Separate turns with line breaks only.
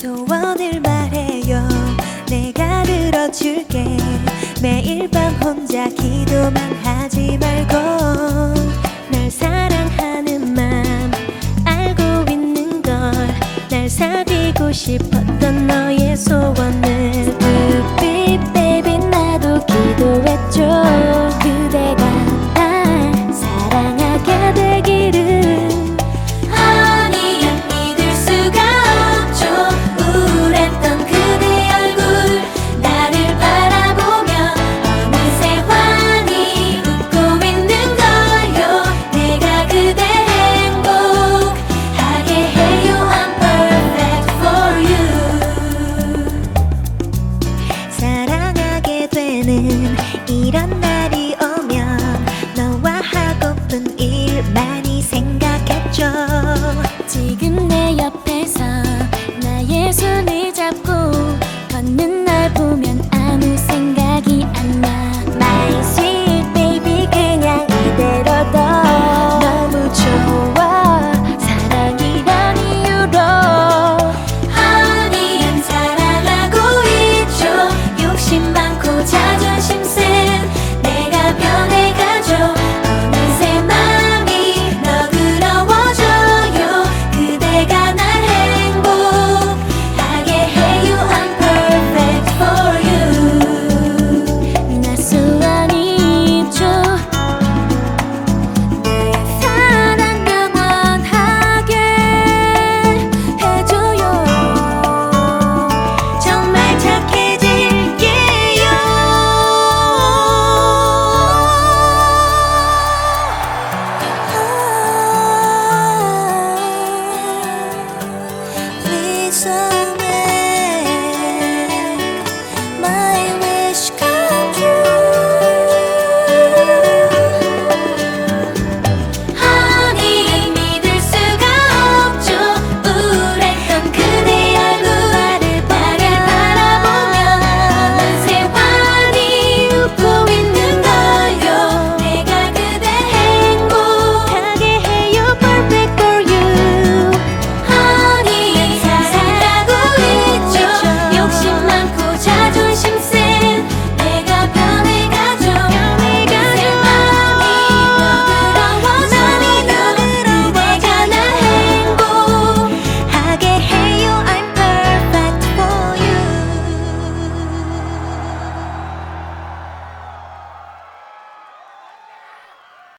소원을 말해요. 내가 들어줄게. 매일 밤 혼자 기 싶었던 너의 소원을 in. 什？